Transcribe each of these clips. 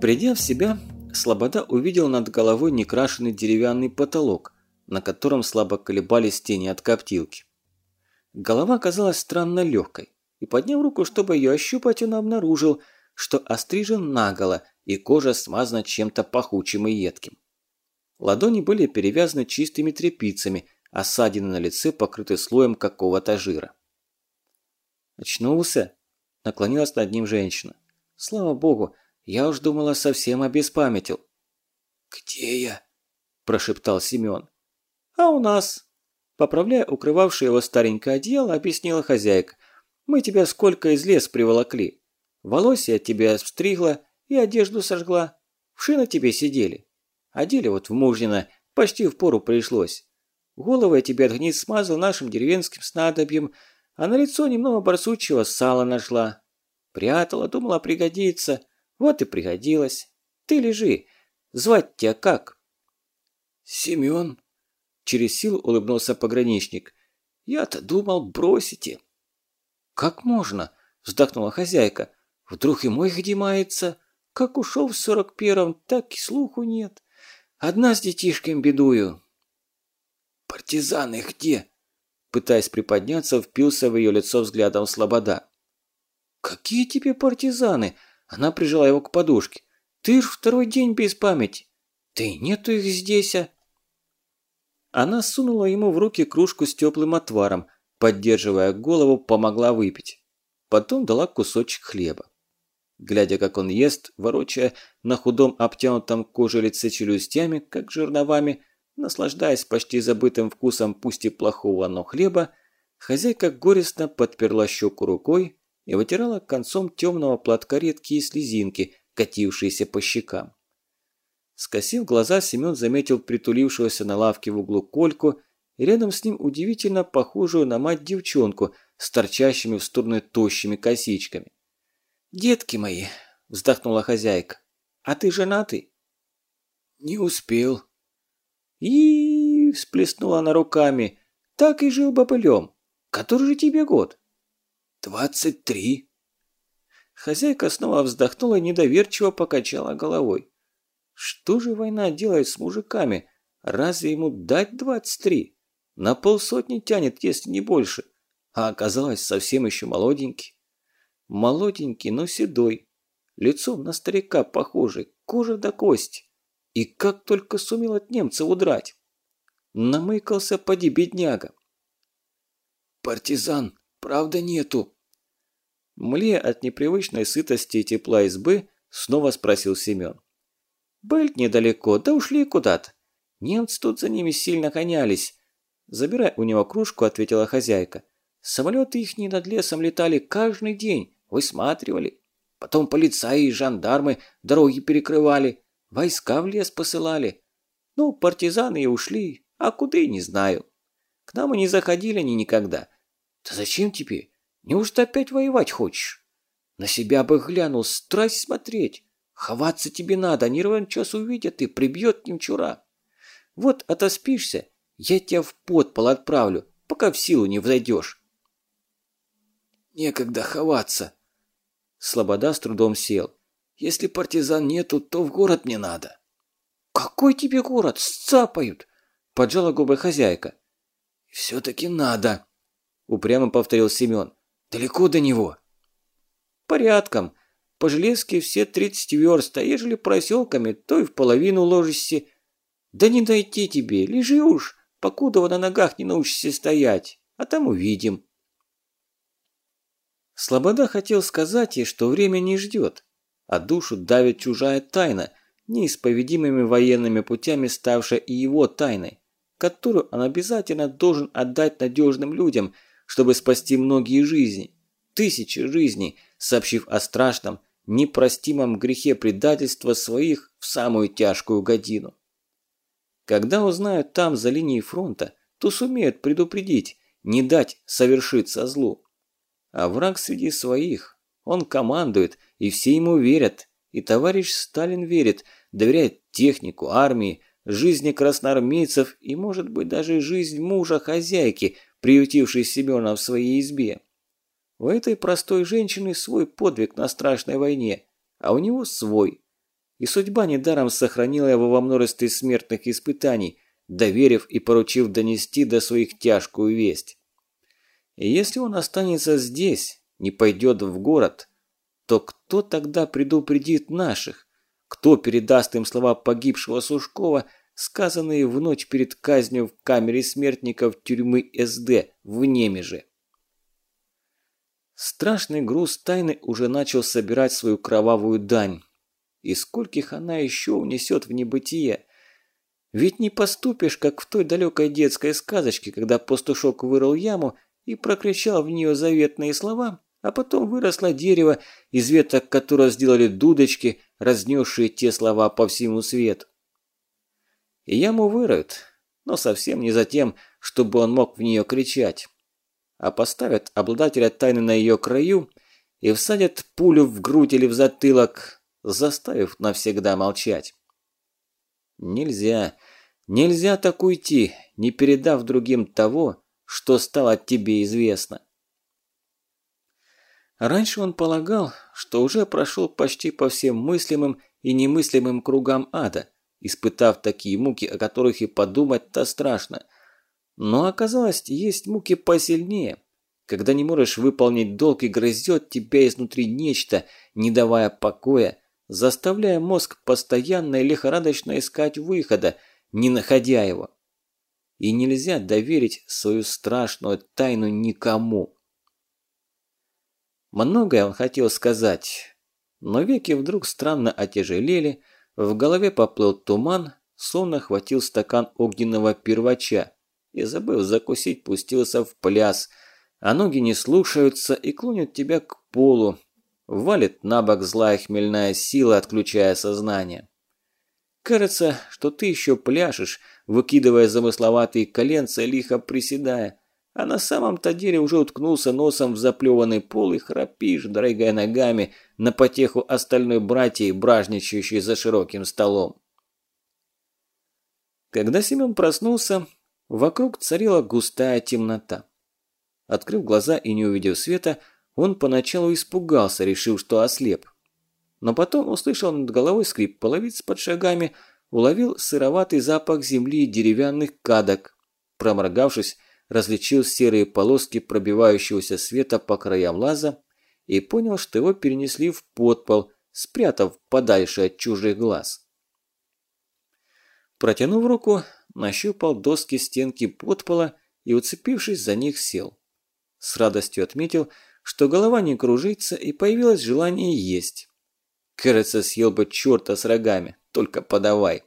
Придя в себя, Слобода увидел над головой некрашенный деревянный потолок, на котором слабо колебались тени от коптилки. Голова казалась странно легкой, и подняв руку, чтобы ее ощупать, он обнаружил, что острижен наголо, и кожа смазана чем-то пахучим и едким. Ладони были перевязаны чистыми тряпицами, а ссадины на лице покрыты слоем какого-то жира. «Очнулся?» – наклонилась над ним женщина. «Слава богу, я уж думала, совсем обеспамятил». «Где я?» – прошептал Семен. «А у нас?» Поправляя укрывавшее его старенькое одеяло, объяснила хозяйка. «Мы тебя сколько из лес приволокли. Волосья от тебя стригла и одежду сожгла. В шина тебе сидели. Одели вот в мужнино, почти в пору пришлось. Голову я тебе от гниз смазал нашим деревенским снадобьем, а на лицо немного барсучьего сала нашла. Прятала, думала пригодится. Вот и пригодилась. Ты лежи. Звать тебя как?» «Семен», – через силу улыбнулся пограничник. «Я-то думал, бросите». «Как можно?» – вздохнула хозяйка. «Вдруг и мой где мается? Как ушел в сорок первом, так и слуху нет. Одна с детишками бедую». «Партизаны где?» Пытаясь приподняться, впился в ее лицо взглядом Слобода. «Какие тебе партизаны?» Она прижала его к подушке. «Ты ж второй день без памяти. Да нету их здесь, а...» Она сунула ему в руки кружку с теплым отваром, поддерживая голову, помогла выпить. Потом дала кусочек хлеба. Глядя, как он ест, ворочая на худом обтянутом коже лице челюстями, как жерновами, наслаждаясь почти забытым вкусом пусть и плохого, но хлеба, хозяйка горестно подперла щеку рукой и вытирала концом темного платка редкие слезинки, катившиеся по щекам. Скосив глаза, Семен заметил притулившегося на лавке в углу Кольку и рядом с ним удивительно похожую на мать девчонку с торчащими в стороны тощими косичками. «Детки мои!» – вздохнула хозяйка. «А ты женатый?» «Не успел». И всплеснула она руками. «Так и жил бобылем. Который же тебе год?» «Двадцать три». Хозяйка снова вздохнула и недоверчиво покачала головой. Что же война делает с мужиками? Разве ему дать 23? На полсотни тянет, если не больше. А оказалось совсем еще молоденький. Молоденький, но седой. Лицом на старика похожий, кожа до кости. И как только сумел от немца удрать. Намыкался поди бедняга. «Партизан, правда нету?» Млея от непривычной сытости и тепла избы, снова спросил Семен. Бельт недалеко, да ушли куда-то. Немцы тут за ними сильно гонялись. Забирай у него кружку, ответила хозяйка. Самолеты их не над лесом летали каждый день, высматривали. Потом полицаи и жандармы дороги перекрывали, войска в лес посылали. Ну, партизаны и ушли, а куда не знаю. К нам и не заходили они никогда. Да зачем тебе? Неужто опять воевать хочешь? На себя бы глянул, страсть смотреть. Ховаться тебе надо, ровен час увидят и прибьет немчура. Вот отоспишься, я тебя в подпол отправлю, пока в силу не взойдешь. Некогда ховаться. Слобода с трудом сел. Если партизан нету, то в город мне надо. Какой тебе город? Сцапают! Поджала губы хозяйка. Все-таки надо, упрямо повторил Семен. Далеко до него. Порядком. По железке все 30 верст, а ежели проселками, то и в половину ложишься. Да не дойти тебе, лежи уж, покуда на ногах не научишься стоять, а там увидим. Слобода хотел сказать ей, что время не ждет, а душу давит чужая тайна, неисповедимыми военными путями ставшая и его тайной, которую он обязательно должен отдать надежным людям, чтобы спасти многие жизни, тысячи жизней, сообщив о страшном, непростимом грехе предательства своих в самую тяжкую годину. Когда узнают там, за линией фронта, то сумеют предупредить, не дать совершиться злу. А враг среди своих, он командует, и все ему верят, и товарищ Сталин верит, доверяет технику, армии, жизни красноармейцев и, может быть, даже жизнь мужа хозяйки, приютившей Семена в своей избе. У этой простой женщины свой подвиг на страшной войне, а у него свой. И судьба недаром сохранила его во множестве смертных испытаний, доверив и поручив донести до своих тяжкую весть. И если он останется здесь, не пойдет в город, то кто тогда предупредит наших? Кто передаст им слова погибшего Сушкова, сказанные в ночь перед казнью в камере смертников тюрьмы СД в Немеже? Страшный груз тайны уже начал собирать свою кровавую дань. И скольких она еще унесет в небытие? Ведь не поступишь, как в той далекой детской сказочке, когда пастушок вырыл яму и прокричал в нее заветные слова, а потом выросло дерево, из веток которого сделали дудочки, разнесшие те слова по всему свету. И яму выроют, но совсем не за тем, чтобы он мог в нее кричать а поставят обладателя тайны на ее краю и всадят пулю в грудь или в затылок, заставив навсегда молчать. Нельзя, нельзя так уйти, не передав другим того, что стало тебе известно. Раньше он полагал, что уже прошел почти по всем мыслимым и немыслимым кругам ада, испытав такие муки, о которых и подумать-то страшно – но оказалось, есть муки посильнее, когда не можешь выполнить долг и грызет тебя изнутри нечто, не давая покоя, заставляя мозг постоянно и лихорадочно искать выхода, не находя его. И нельзя доверить свою страшную тайну никому. Многое он хотел сказать, но веки вдруг странно отяжелели, в голове поплыл туман, словно хватил стакан огненного первача и, забыв закусить, пустился в пляс, а ноги не слушаются и клонят тебя к полу. Валит на бок злая хмельная сила, отключая сознание. Кажется, что ты еще пляшешь, выкидывая замысловатые коленца, лихо приседая, а на самом-то деле уже уткнулся носом в заплеванный пол и храпишь, дрыгая ногами на потеху остальной братьей, бражничающей за широким столом. Когда Семен проснулся, Вокруг царила густая темнота. Открыв глаза и не увидев света, он поначалу испугался, решив, что ослеп. Но потом услышал над головой скрип половиц под шагами, уловил сыроватый запах земли и деревянных кадок. Проморгавшись, различил серые полоски пробивающегося света по краям лаза и понял, что его перенесли в подпол, спрятав подальше от чужих глаз. Протянув руку, нащупал доски стенки подпола и, уцепившись за них, сел. С радостью отметил, что голова не кружится и появилось желание есть. Кажется, съел бы черта с рогами, только подавай.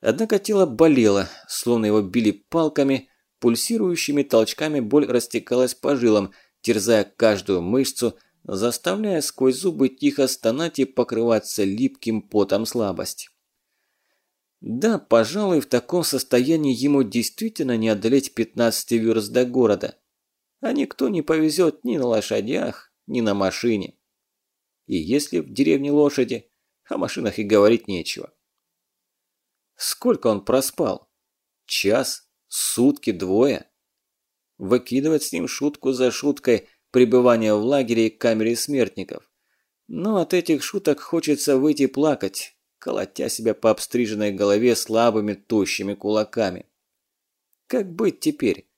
Однако тело болело, словно его били палками, пульсирующими толчками боль растекалась по жилам, терзая каждую мышцу, заставляя сквозь зубы тихо стонать и покрываться липким потом слабость. Да, пожалуй, в таком состоянии ему действительно не одолеть 15 верст до города. А никто не повезет ни на лошадях, ни на машине. И если в деревне лошади, о машинах и говорить нечего. Сколько он проспал? Час? Сутки? Двое? Выкидывать с ним шутку за шуткой пребывания в лагере и камере смертников. Но от этих шуток хочется выйти плакать, колотя себя по обстриженной голове слабыми тощими кулаками. Как быть теперь?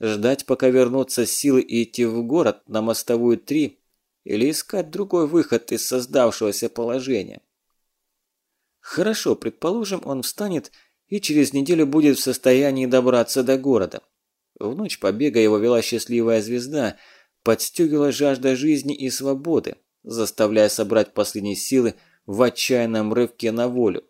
Ждать, пока вернутся силы и идти в город на мостовую 3 или искать другой выход из создавшегося положения? Хорошо, предположим, он встанет и через неделю будет в состоянии добраться до города. В ночь побега его вела счастливая звезда, подстегивала жажда жизни и свободы, заставляя собрать последние силы в отчаянном рывке на волю.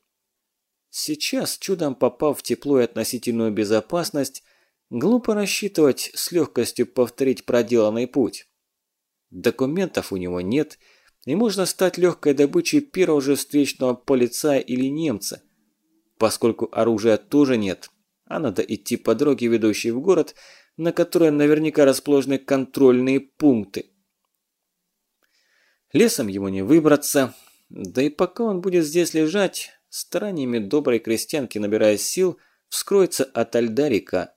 Сейчас, чудом попав в тепло и относительную безопасность, глупо рассчитывать с легкостью повторить проделанный путь. Документов у него нет, и можно стать легкой добычей первого же встречного полицая или немца. Поскольку оружия тоже нет, а надо идти по дороге, ведущей в город, на которой наверняка расположены контрольные пункты. Лесом ему не выбраться, да и пока он будет здесь лежать, стараниями доброй крестьянки, набирая сил, вскроется от льда река.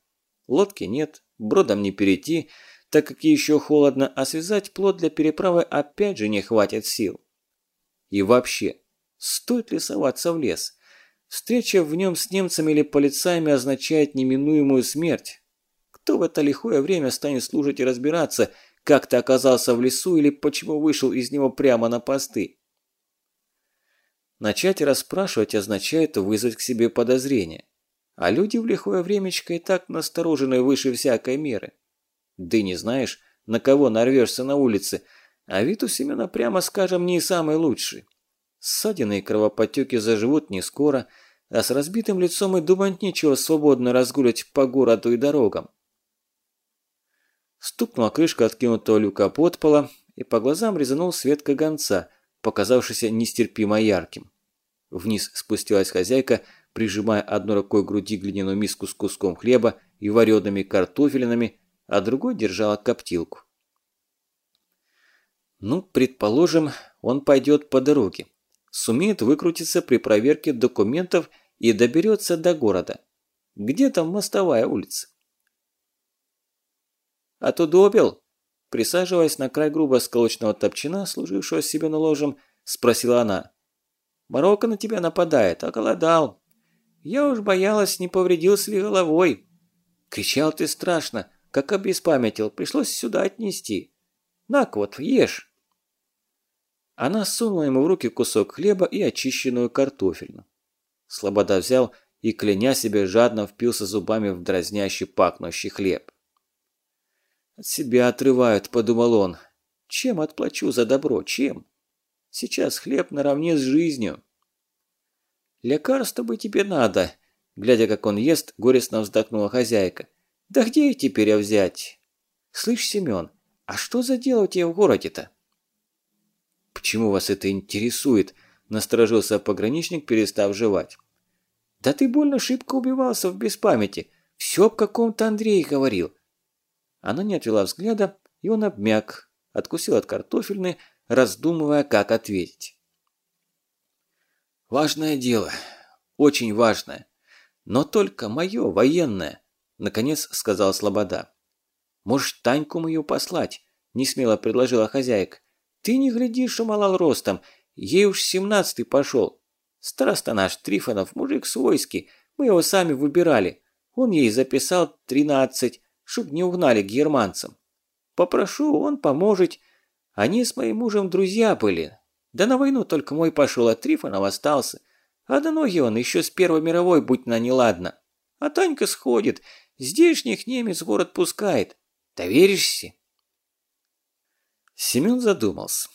Лодки нет, бродом не перейти, так как еще холодно, а связать плод для переправы опять же не хватит сил. И вообще, Стоит ли соваться в лес? Встреча в нем с немцами или полицаями означает неминуемую смерть. Кто в это лихое время станет служить и разбираться, как ты оказался в лесу или почему вышел из него прямо на посты? Начать расспрашивать означает вызвать к себе подозрения. А люди в лихое времечко и так насторожены выше всякой меры. Да не знаешь, на кого нарвешься на улице, а вид у Семена, прямо скажем, не самый лучший. Ссадины и кровоподтеки заживут не скоро, а с разбитым лицом и думать нечего свободно разгулять по городу и дорогам. Стукнула крышка откинутого люка под пола, и по глазам резанул свет каганца, показавшийся нестерпимо ярким. Вниз спустилась хозяйка, прижимая одной рукой к груди глиняную миску с куском хлеба и вареными картофелинами, а другой держала коптилку. Ну, предположим, он пойдет по дороге, сумеет выкрутиться при проверке документов и доберется до города. Где там мостовая улица? «А то добил?» Присаживаясь на край грубо сколочного топчина, служившего себе ложем, спросила она. «Марокко на тебя нападает, оголодал. Я уж боялась, не повредился ли головой. Кричал ты страшно, как обеспамятил, пришлось сюда отнести. На-ка вот, ешь». Она сунула ему в руки кусок хлеба и очищенную картофельну. Слобода взял и, кляня себе, жадно впился зубами в дразнящий пахнущий хлеб. «От себя отрывают», – подумал он. «Чем отплачу за добро? Чем? Сейчас хлеб наравне с жизнью». «Лекарство бы тебе надо», – глядя, как он ест, горестно вздохнула хозяйка. «Да где их теперь взять?» «Слышь, Семен, а что за дело у тебя в городе-то?» «Почему вас это интересует?» – насторожился пограничник, перестав жевать. «Да ты больно шибко убивался в беспамяти. Все об каком-то Андрее говорил. Она не отвела взгляда, и он обмяк, откусил от картофельной, раздумывая, как ответить. «Важное дело, очень важное, но только мое, военное», – наконец сказал Слобода. «Может, Таньку мою послать?» – несмело предложила хозяйка. «Ты не глядишь, что малал ростом, ей уж семнадцатый пошел. Староста наш, Трифонов, мужик свойский, мы его сами выбирали. Он ей записал тринадцать, чтоб не угнали к германцам. Попрошу, он поможет. Они с моим мужем друзья были. Да на войну только мой пошел, а Трифонов остался. А до ноги он еще с Первой мировой, будь на неладно. А Танька сходит, здешних немец город пускает. Доверишься? Семен задумался.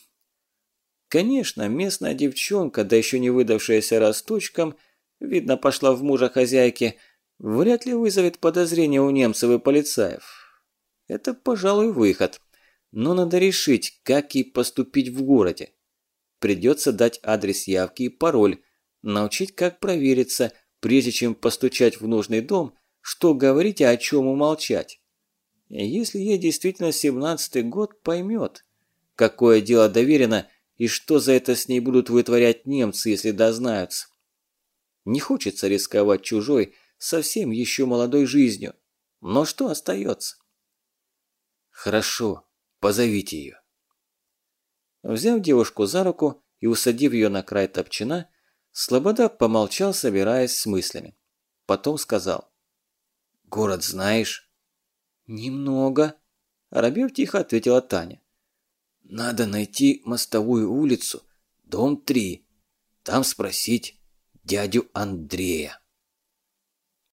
Конечно, местная девчонка, да еще не выдавшаяся росточком, видно, пошла в мужа хозяйки, вряд ли вызовет подозрения у немцев и полицаев. Это, пожалуй, выход. Но надо решить, как ей поступить в городе. Придется дать адрес явки и пароль, научить, как провериться, прежде чем постучать в нужный дом, что говорить и о чем умолчать. Если ей действительно семнадцатый год, поймет, какое дело доверено и что за это с ней будут вытворять немцы, если дознаются. Не хочется рисковать чужой, совсем еще молодой жизнью. Но что остается? Хорошо, позовите ее. Взяв девушку за руку и усадив ее на край топчина, Слобода помолчал, собираясь с мыслями. Потом сказал. «Город знаешь?» «Немного», – Рабев тихо ответила Таня. «Надо найти мостовую улицу, дом 3. Там спросить дядю Андрея».